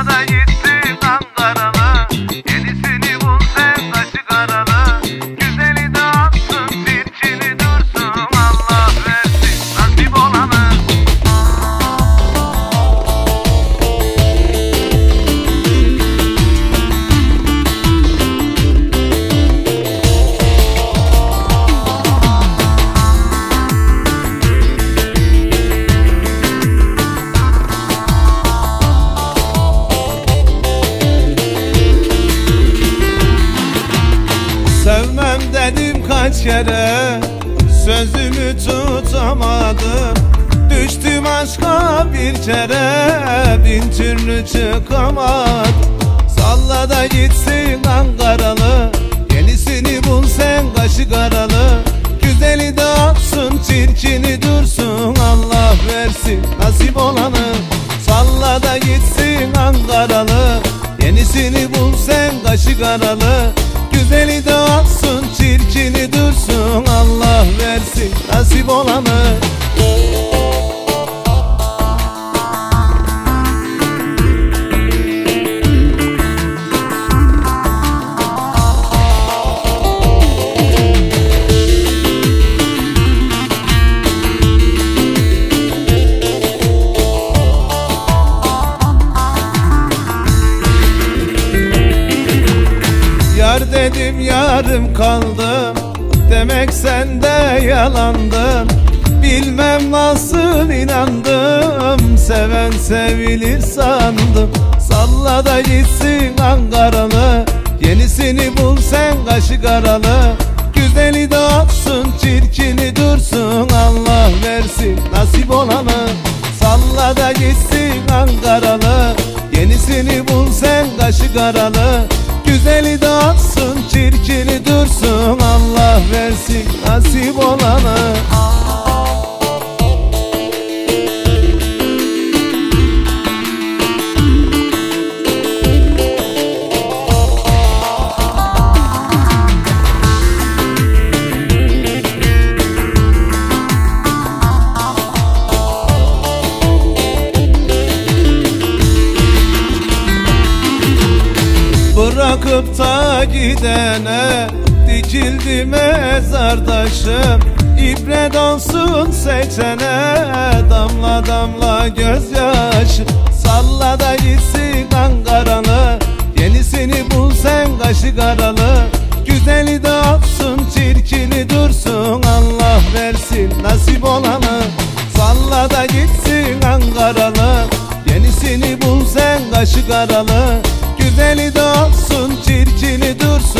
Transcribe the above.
Salla da kaç Sözümü tutamadım. Düştüm aşka bir kere Bin türlü çıkamadım. Salla da gitsin Ankaralı Yenisini bul sen kaşı karalı. Güzeli de atsın çirkini dursun Allah versin nasip olanı. Salla da gitsin Ankaralı Yenisini bul sen kaşı karalı. Güzeli de versin nasip olanı. Yar dedim yarım kaldım Demek sen de yalandın. Bilmem nasıl inandım Seven sevilir sandım. Salla da gitsin Ankaralı Yenisini bul sen kaşı karalı Güzeli de atsın çirkini dursun Allah versin nasip olanı. Salla da gitsin Ankaralı Yenisini bul sen kaşı karalı Güzeli de atsın Bırakıp da gidene Dikildi mezardaşım. İbret olsun seçene Damla damla gözyaşı. Salla da gitsin Ankaralı Yenisini bul sen kaşı karalı Güzeli de atsın çirkini dursun Allah versin nasip olanı. Salla da gitsin Ankaralı Yenisini bul sen kaşı karalı Güzeli de olsun çirkini dursun